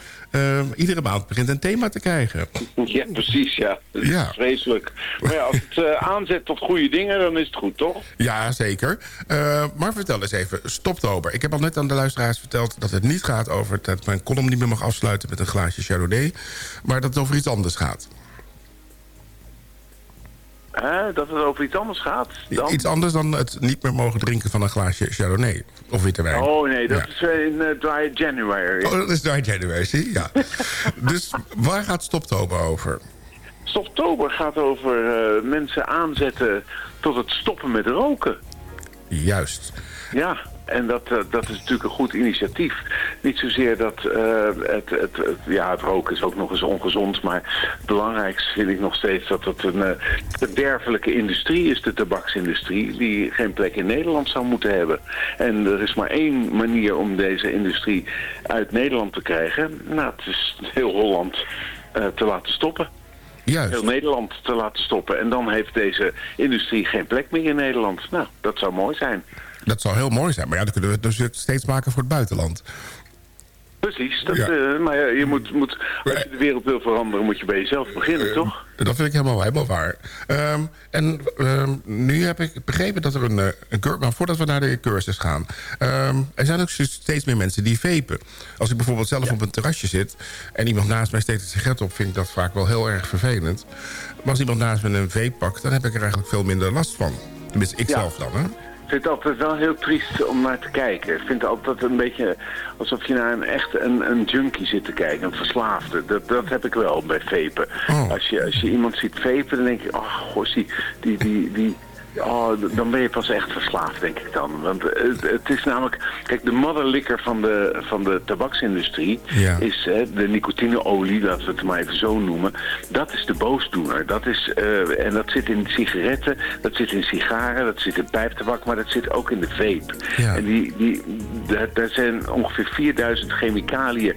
Speaker 15: Iedere maand begint een thema te krijgen.
Speaker 14: Ja, precies, ja. Dat is
Speaker 15: Ja.
Speaker 14: vreselijk. Maar ja, als het aanzet tot goede dingen, dan is het goed, toch?
Speaker 15: Ja, zeker. Maar vertel eens even, Stoptober. Ik heb al net aan de luisteraars verteld dat het niet gaat over... dat mijn column niet meer mag afsluiten met een glaasje Chardonnay... maar dat het over iets anders gaat.
Speaker 14: Hè, dat het over iets anders gaat. Dan?
Speaker 15: Iets anders dan het niet meer mogen drinken van een glaasje Chardonnay. Of witte wijn.
Speaker 14: Oh nee, dat
Speaker 15: Ja.
Speaker 14: is eh, in eh, Dry January.
Speaker 15: Oh, dat is Dry January, zie je? ja. [LAUGHS] dus waar gaat Stoptober over?
Speaker 14: Stoptober gaat over eh, mensen aanzetten tot het stoppen met roken.
Speaker 15: Juist.
Speaker 14: Ja, en dat, eh, dat is natuurlijk een goed initiatief. Niet zozeer dat eh, het, het, het- ja, het roken is ook nog eens ongezond, maar het belangrijkste vind ik nog steeds dat het een verderfelijke industrie is, de tabaksindustrie, die geen plek in Nederland zou moeten hebben. En er is maar één manier om deze industrie uit Nederland te krijgen. Nou, het is heel Holland te laten stoppen.
Speaker 15: Juist.
Speaker 14: Heel Nederland te laten stoppen. En dan heeft deze industrie geen plek meer in Nederland. Nou, dat zou mooi zijn.
Speaker 15: Dat zou heel mooi zijn. Maar ja, dan kunnen we het dus steeds maken voor het buitenland.
Speaker 14: Precies, dat,
Speaker 15: Ja.
Speaker 14: eh, maar ja, je moet, moet, als je de wereld wil veranderen, moet je bij jezelf beginnen, toch?
Speaker 15: Dat vind ik helemaal, helemaal waar. Ehm, en ehm, nu heb ik begrepen dat er een, eh, een cursus... Maar voordat we naar de cursus gaan... ehm, er zijn ook steeds meer mensen die vapen. Als ik bijvoorbeeld zelf op een terrasje zit... en iemand naast mij steekt een sigaret op... vind ik dat vaak wel heel erg vervelend. Maar als iemand naast me een vape pakt... dan heb ik er eigenlijk veel minder last van. Tenminste, ik zelf dan, hè?
Speaker 14: Ik vind het altijd wel heel triest om naar te kijken. Ik vind het altijd een beetje alsof je naar een echt een, een junkie zit te kijken, een verslaafde. Dat, dat heb ik wel bij vapen. Als, je, als je iemand ziet vapen, dan denk je, oh die, die, die, die, Oh, dan ben je pas echt verslaafd, denk ik dan. Want het, het is namelijk... Kijk, de motherlikker van de, van de tabaksindustrie
Speaker 15: Ja.
Speaker 14: is hè, de nicotineolie, laten we het maar even zo noemen. Dat is de boosdoener. Dat is, eh, en dat zit in sigaretten, dat zit in sigaren, dat zit in pijptabak, maar dat zit ook in de vape. En die, die, daar zijn ongeveer 4000 chemicaliën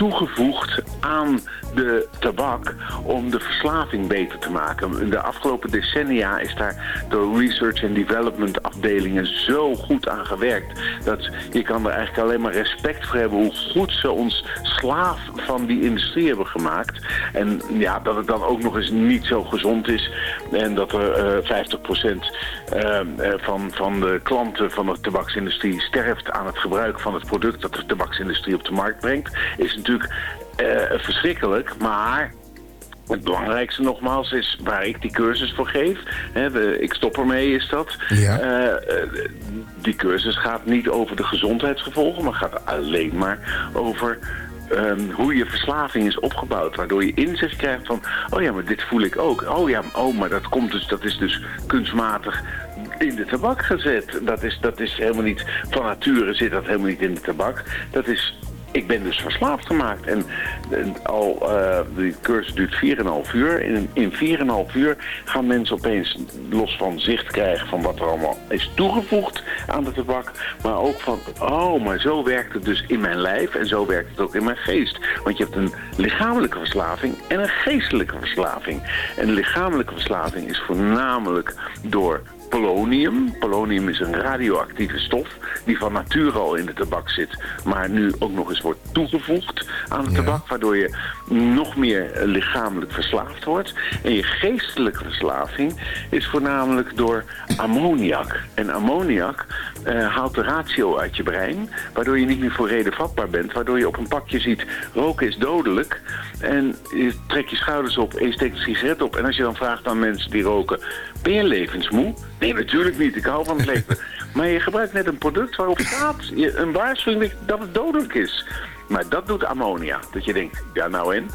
Speaker 14: toegevoegd aan de tabak om de verslaving beter te maken. De afgelopen decennia is daar door research en development afdelingen zo goed aan gewerkt. Dat je kan er eigenlijk alleen maar respect voor hebben hoe goed ze ons slaaf van die industrie hebben gemaakt. En ja, dat het dan ook nog eens niet zo gezond is. En dat er eh 50% eh, eh, van, van de klanten van de tabaksindustrie sterft aan het gebruik van het product dat de tabaksindustrie op de markt brengt. Is natuurlijk eh, verschrikkelijk. Maar het belangrijkste nogmaals is waar ik die cursus voor geef. De, ik stop ermee is dat.
Speaker 15: Ja.
Speaker 14: Eh, die cursus gaat niet over de gezondheidsgevolgen, maar gaat alleen maar over ehm, hoe je verslaving is opgebouwd. Waardoor je inzicht krijgt van, oh ja, maar dit voel ik ook. Oh ja, oh, maar dat, komt dus, dat is dus kunstmatig in de tabak gezet. Dat is, dat is helemaal niet, van nature zit dat helemaal niet in de tabak. Dat is ik ben dus verslaafd gemaakt. En, en al, eh de cursus duurt 4,5 uur. In, in 4,5 uur gaan mensen opeens los van zicht krijgen van wat er allemaal is toegevoegd aan de tabak. Maar ook van, oh, maar zo werkt het dus in mijn lijf en zo werkt het ook in mijn geest. Want je hebt een lichamelijke verslaving en een geestelijke verslaving. En lichamelijke verslaving is voornamelijk door polonium. Polonium is een radioactieve stof die van nature al in de tabak zit, maar nu ook nog eens wordt toegevoegd aan de tabak, waardoor je nog meer lichamelijk verslaafd wordt. En je geestelijke verslaving is voornamelijk door ammoniak. En ammoniak eh, haalt de ratio uit je brein, waardoor je niet meer voor reden vatbaar bent, waardoor je op een pakje ziet roken is dodelijk en je trekt je schouders op en je steekt een sigaret op. En als je dan vraagt aan mensen die roken, ben je levensmoe? Nee, natuurlijk niet. Ik hou van het leven. [LAUGHS] maar je gebruikt net een product waarop staat een waarschuwing dat het dodelijk is. Maar dat doet ammonia. Dat je denkt, ja nou en?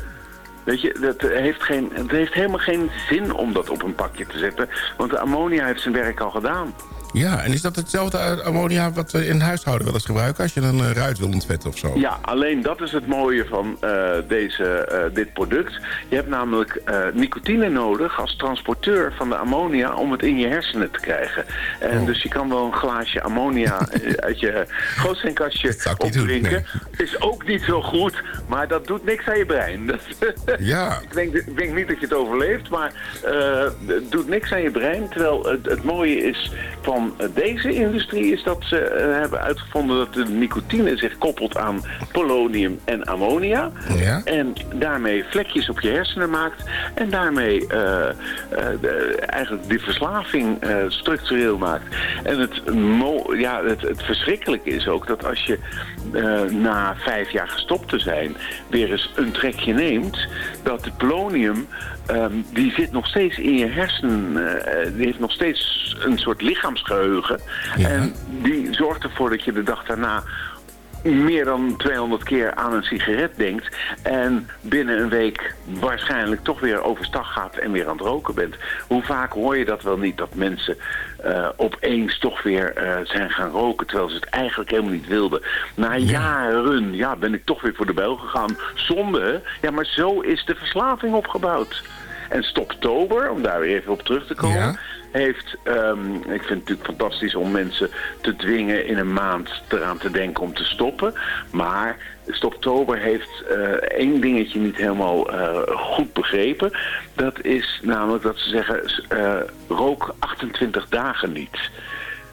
Speaker 14: Weet je, dat heeft geen, het heeft helemaal geen zin om dat op een pakje te zetten. Want de ammonia heeft zijn werk al gedaan.
Speaker 15: Ja, en is dat hetzelfde ammonia wat we in huishouden wel eens gebruiken... als je een eh, ruit wil ontvetten of zo?
Speaker 14: Ja, alleen dat is het mooie van eh, deze, eh, dit product. Je hebt namelijk nicotine nodig als transporteur van de ammonia om het in je hersenen te krijgen. En dus je kan wel een glaasje ammonia [LAUGHS] uit je gootseenkastje opdrinken. Is ook niet zo goed, maar dat doet niks aan je brein. [LAUGHS]
Speaker 15: Ja.
Speaker 14: ik, denk, ik denk niet dat je het overleeft, maar het doet niks aan je brein. Terwijl het, het mooie is van deze industrie is dat ze eh, hebben uitgevonden dat de nicotine zich koppelt aan polonium en ammonia.
Speaker 15: Ja.
Speaker 14: En daarmee vlekjes op je hersenen maakt. En daarmee eh, eh, de- eigenlijk die verslaving eh, structureel maakt. En het, mo ja, het, het verschrikkelijke is ook dat als je eh, na vijf jaar gestopt te zijn weer eens een trekje neemt, dat de polonium ehm, die zit nog steeds in je hersenen, eh, die heeft nog steeds een soort lichaamsgeheugen. En die zorgt ervoor dat je de dag daarna meer dan 200 keer aan een sigaret denkt en binnen een week waarschijnlijk toch weer overstag gaat en weer aan het roken bent. Hoe vaak hoor je dat wel niet, dat mensen eh, opeens toch weer eh, zijn gaan roken terwijl ze het eigenlijk helemaal niet wilden. Na jaren, ja, ben ik toch weer voor de bel gegaan. Zonde? Ja, maar zo is de verslaving opgebouwd. En Stoptober, om daar weer even op terug te komen, heeft, ehm, ik vind het natuurlijk fantastisch om mensen te dwingen in een maand eraan te denken om te stoppen. Maar Stoptober heeft eh, één dingetje niet helemaal eh, goed begrepen. Dat is namelijk dat ze zeggen, eh, rook 28 dagen niet.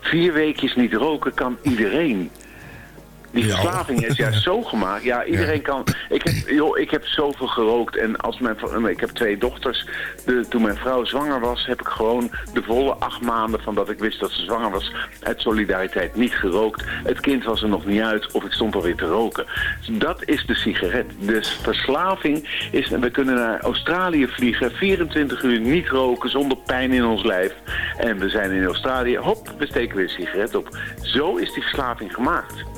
Speaker 14: Vier weekjes niet roken kan iedereen. Die verslaving is juist [LAUGHS] zo gemaakt. Ja, iedereen kan... Ik heb, joh, ik heb zoveel gerookt. En als mijn, ik heb twee dochters. De, toen mijn vrouw zwanger was, heb ik gewoon de volle acht maanden van dat ik wist dat ze zwanger was, uit solidariteit niet gerookt. Het kind was er nog niet uit of ik stond alweer te roken. Dat is de sigaret. Dus verslaving is... We kunnen naar Australië vliegen, 24 uur niet roken zonder pijn in ons lijf. En we zijn in Australië, hop, we steken weer een sigaret op. Zo is die verslaving gemaakt.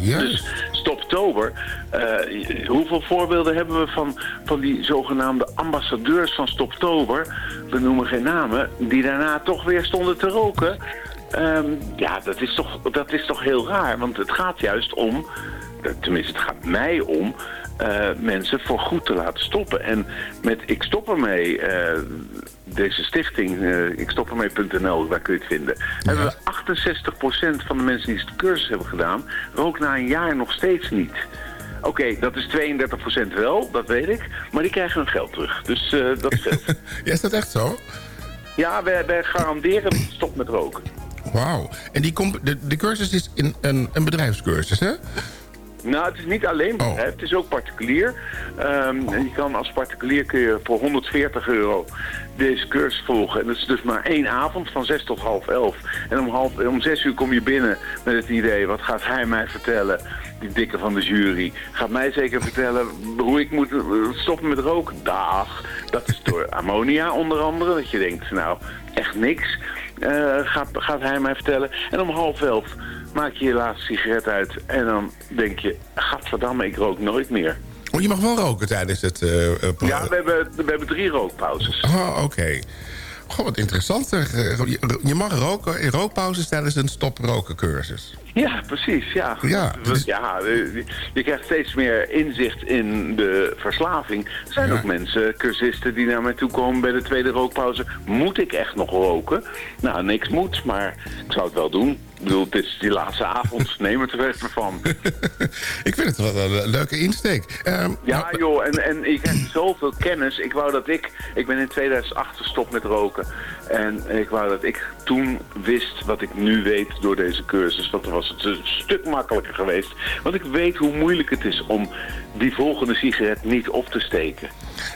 Speaker 14: Dus Stoptober, eh, hoeveel voorbeelden hebben we van, van die zogenaamde ambassadeurs van Stoptober, we noemen geen namen, die daarna toch weer stonden te roken? Ehm, ja, dat is, toch, dat is toch heel raar, want het gaat juist om, tenminste het gaat mij om, eh, mensen voor goed te laten stoppen. En met Ik Stop Ermee, eh, deze stichting, eh ikstoppermee.nl, daar kun je het vinden, hebben we 68% van de mensen die de cursus hebben gedaan, rookt na een jaar nog steeds niet. Oké, dat is 32% wel, dat weet ik, maar die krijgen hun geld terug. Dus eh, dat scheelt. [LAUGHS]
Speaker 15: Ja, is dat echt zo?
Speaker 14: ja, wij, wij garanderen stopt met roken.
Speaker 15: Wauw. En die comp- de, de cursus is in een, een bedrijfscursus, hè?
Speaker 14: Nou, het is niet alleen bedrijf, het is ook particulier. Ehm, en je kan als particulier kun je voor 140 euro deze cursus volgen. En dat is dus maar één avond van 6 tot half 11. En om, half, om 6 uur kom je binnen met het idee, wat gaat hij mij vertellen? Die dikke van de jury. Gaat mij zeker vertellen hoe ik moet eh, stoppen met roken? Dag. Dat is door ammonia onder andere. Dat je denkt, nou, echt niks. eh, gaat, gaat hij mij vertellen. En om half elf maak je je laatste sigaret uit en dan denk je, gadverdamme, ik rook nooit meer.
Speaker 15: Oh, je mag wel roken tijdens het pro-
Speaker 14: Ja, we hebben, we hebben drie rookpauzes.
Speaker 15: Oh, oké. Goh, wat interessant. Eh, Je, mag roken in rookpauzes tijdens een stoprokencursus.
Speaker 14: Ja, precies, ja.
Speaker 15: Ja,
Speaker 14: Want, ja, je krijgt steeds meer inzicht in de verslaving. Er zijn ook mensen, cursisten, die naar mij toe komen bij de tweede rookpauze. Moet ik echt nog roken? Nou, niks moet, maar ik zou het wel doen. Ik bedoel, het is die laatste avond, neem het er even van. [LAUGHS]
Speaker 15: Ik vind het wel een leuke insteek. Ehm,
Speaker 14: Ja, joh, en, en je krijgt zoveel kennis. Ik wou dat ik... Ik ben in 2008 gestopt met roken. En ik wou dat ik toen wist wat ik nu weet door deze cursus. Want dan was het een stuk makkelijker geweest. Want ik weet hoe moeilijk het is om die volgende sigaret niet op te steken.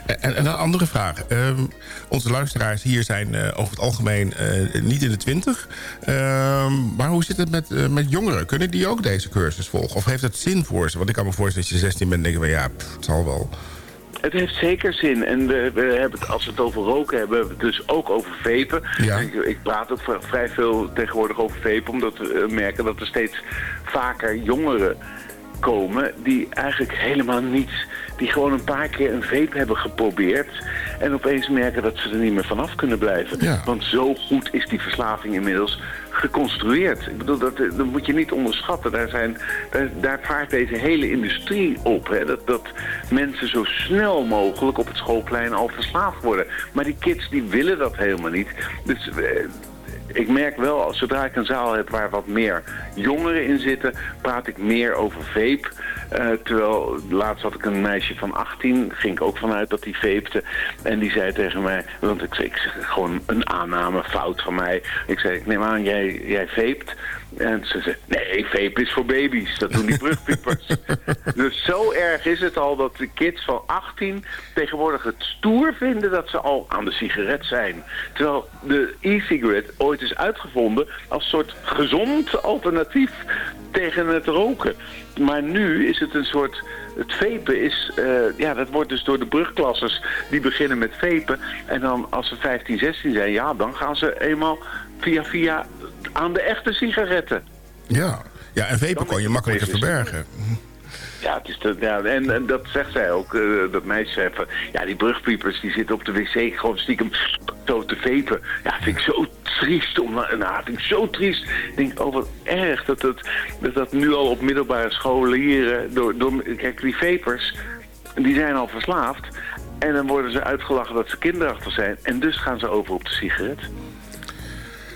Speaker 15: En, en een andere vraag. Ehm, onze luisteraars hier zijn eh, over het algemeen eh, niet in de twintig. Maar hoe zit het met, eh, met jongeren? Kunnen die ook deze cursus volgen? Of heeft het zin voor ze? Want ik kan me voorstellen dat je 16 bent en denk van ja, pff, het zal wel.
Speaker 14: Het heeft zeker zin. En we, we hebben het, als we het over roken hebben, hebben we het dus ook over vapen. Ik, ik praat ook vrij veel tegenwoordig over vapen, omdat we eh, merken dat er steeds vaker jongeren komen die eigenlijk helemaal niet, die gewoon een paar keer een vape hebben geprobeerd En opeens merken dat ze er niet meer vanaf kunnen blijven.
Speaker 15: Ja.
Speaker 14: Want zo goed is die verslaving inmiddels geconstrueerd. Ik bedoel, dat, dat moet je niet onderschatten. Daar, zijn, daar, vaart deze hele industrie op. Hè? Dat, dat mensen zo snel mogelijk op het schoolplein al verslaafd worden. Maar die kids die willen dat helemaal niet. Dus... eh, ik merk wel, zodra ik een zaal heb waar wat meer jongeren in zitten, praat ik meer over vape. Eh, terwijl laatst had ik een meisje van 18, ging ik ook vanuit dat die vapte. En die zei tegen mij, want ik, ik zeg gewoon een aanname, fout van mij. Ik zei, ik neem aan, jij, jij vapet. En ze zei, nee, vape is voor baby's. Dat doen die [LAUGHS] brugpiepers. dus zo erg is het al dat de kids van 18 tegenwoordig het stoer vinden dat ze al aan de sigaret zijn. Terwijl de e-cigarette ooit is uitgevonden als soort gezond alternatief tegen het roken. Maar nu is het een soort... Het vapen is... eh, ja, dat wordt dus door de brugklassers die beginnen met vapen. En dan als ze 15, 16 zijn, ja, dan gaan ze eenmaal via via aan de echte sigaretten.
Speaker 15: Ja, ja en vapen kon je makkelijker verbergen.
Speaker 14: Ja, het is de, ja en, en dat zegt zij ook, eh, dat meisje zei van... Ja, die brugpiepers die zitten op de wc gewoon stiekem zo te vepen. Ja, vind ik zo triest. Om, nou, vind ik zo triest. Ik denk, oh wat erg dat dat, dat, dat nu al op middelbare scholen hier... eh, Door, door, kijk, die vapers, die zijn al verslaafd. En dan worden ze uitgelachen dat ze kinderachtig zijn. En dus gaan ze over op de sigaret.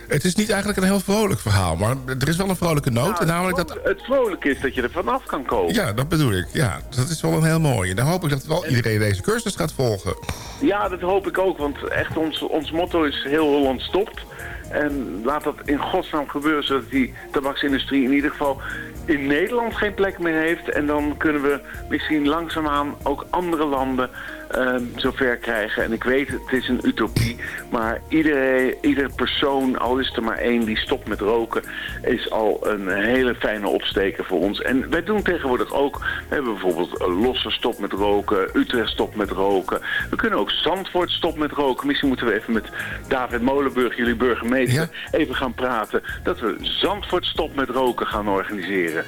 Speaker 15: Het is niet eigenlijk een heel vrolijk verhaal, maar er is wel een vrolijke noot. en namelijk dat...
Speaker 14: Het vrolijke is dat je er vanaf kan komen.
Speaker 15: Ja, dat bedoel ik. Ja, dat is wel een heel mooie. Dan hoop ik dat wel iedereen deze cursus gaat volgen.
Speaker 14: Ja, dat hoop ik ook, want echt ons, ons motto is heel Holland stopt. En laat dat in godsnaam gebeuren, zodat die tabaksindustrie in ieder geval in Nederland geen plek meer heeft. En dan kunnen we misschien langzaamaan ook andere landen ehm, zover krijgen. En ik weet, het is een utopie, maar iedereen, ieder persoon, al is er maar één die stopt met roken, is al een hele fijne opsteker voor ons. En wij doen tegenwoordig ook, we hebben bijvoorbeeld Losse stop met roken, Utrecht stop met roken. We kunnen ook Zandvoort stop met roken. Misschien moeten we even met David Molenburg, jullie burgemeester, even gaan praten. Dat we Zandvoort stop met roken gaan organiseren.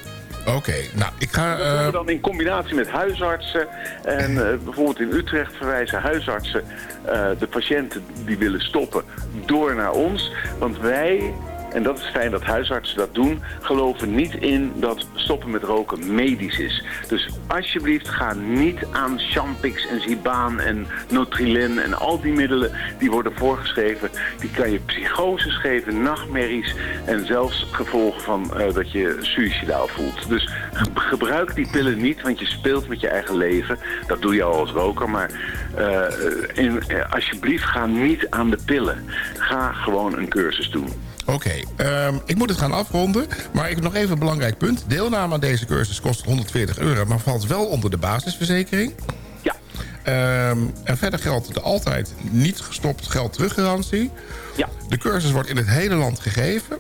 Speaker 15: Oké, nou, ik ga...
Speaker 14: Dat we dan in combinatie met huisartsen. En [LAUGHS] eh, bijvoorbeeld in Utrecht verwijzen huisartsen eh, de patiënten die willen stoppen door naar ons. Want wij, en dat is fijn dat huisartsen dat doen, geloven niet in dat stoppen met roken medisch is. Dus alsjeblieft ga niet aan Champix en Zibaan en Notrilin en al die middelen die worden voorgeschreven. Die kan je psychoses geven, nachtmerries en zelfs gevolgen van eh, dat je suicidaal voelt. Dus ge- gebruik die pillen niet, want je speelt met je eigen leven. Dat doe je al als roker, maar eh, in, eh, alsjeblieft ga niet aan de pillen. Ga gewoon een cursus doen.
Speaker 15: Oké, ehm, ik moet het gaan afronden. Maar ik heb nog even een belangrijk punt. Deelname aan deze cursus kost 140 euro... maar valt wel onder de basisverzekering.
Speaker 14: Ja.
Speaker 15: Ehm, en verder geldt de altijd niet gestopt geld teruggarantie.
Speaker 14: Ja.
Speaker 15: De cursus wordt in het hele land gegeven.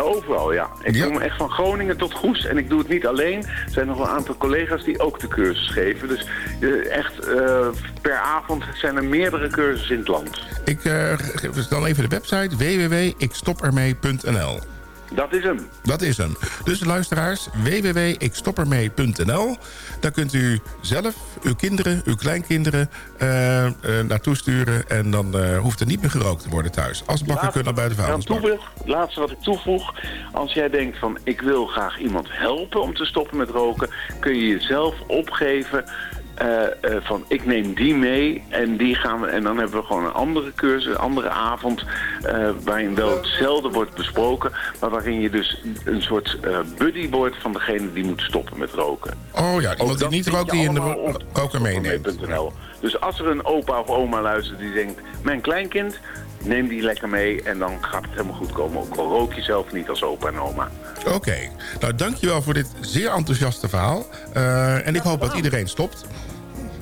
Speaker 14: Overal, ja. Ik kom echt van Groningen tot Goes en ik doe het niet alleen. Er zijn nog een aantal collega's die ook de cursus geven. Dus eh, echt eh, per avond zijn er meerdere cursussen in het land.
Speaker 15: Ik eh, geef dus dan even de website www.ikstopermee.nl
Speaker 14: Dat is hem.
Speaker 15: Dat is hem. Dus luisteraars, www.ikstoppermee.nl. Daar kunt u zelf, uw kinderen, uw kleinkinderen uh, uh, naartoe sturen. En dan uh, hoeft er niet meer gerookt te worden thuis. Asbakken kunnen bij de vuilnisbak.
Speaker 14: Het laatste wat ik toevoeg. Als jij denkt van ik wil graag iemand helpen om te stoppen met roken. Kun je jezelf opgeven uh, uh, van ik neem die mee en die gaan we en dan hebben we gewoon een andere cursus, een andere avond uh, waarin wel hetzelfde wordt besproken, maar waarin je dus een soort buddy wordt van degene die moet stoppen met roken.
Speaker 15: Oh ja, iemand die niet rookt die in de roker meeneemt.
Speaker 14: Dus als er een opa of oma luistert die denkt, mijn kleinkind, neem die lekker mee en dan gaat het helemaal goed komen. Ook al rook je zelf niet als opa en oma.
Speaker 15: Oké, okay. nou dankjewel voor dit zeer enthousiaste verhaal. En ik hoop dat iedereen stopt.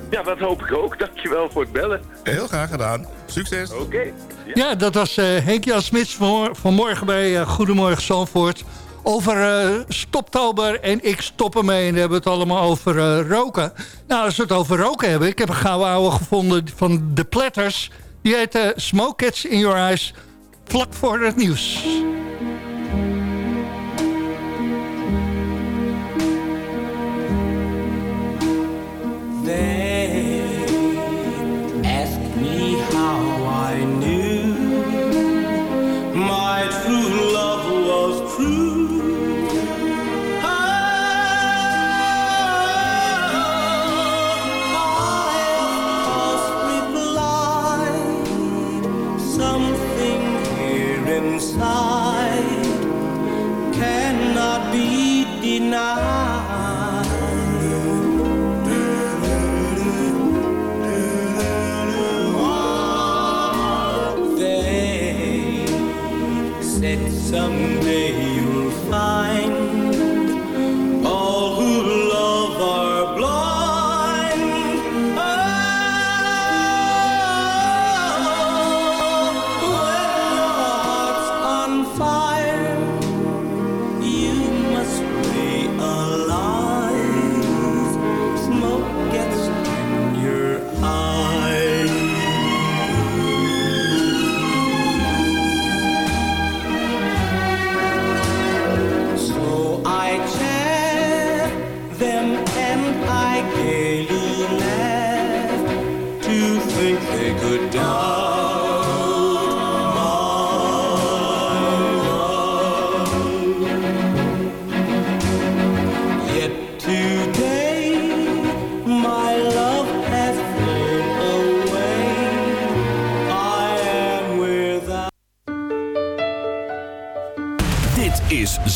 Speaker 14: Ja, dat hoop ik ook. Dankjewel voor het bellen.
Speaker 15: Heel graag gedaan. Succes.
Speaker 14: Oké. Okay.
Speaker 8: Ja. ja. dat was uh, Henk-Jan Smits van, vanmorgen bij uh, Goedemorgen Zandvoort. Over uh, stoptober en ik stop ermee. En we hebben het allemaal over uh, roken. Nou, als we het over roken hebben. Ik heb een gouden ouwe gevonden van de Platters. Die heet uh, Smoke Cats in Your Eyes. Vlak voor het nieuws.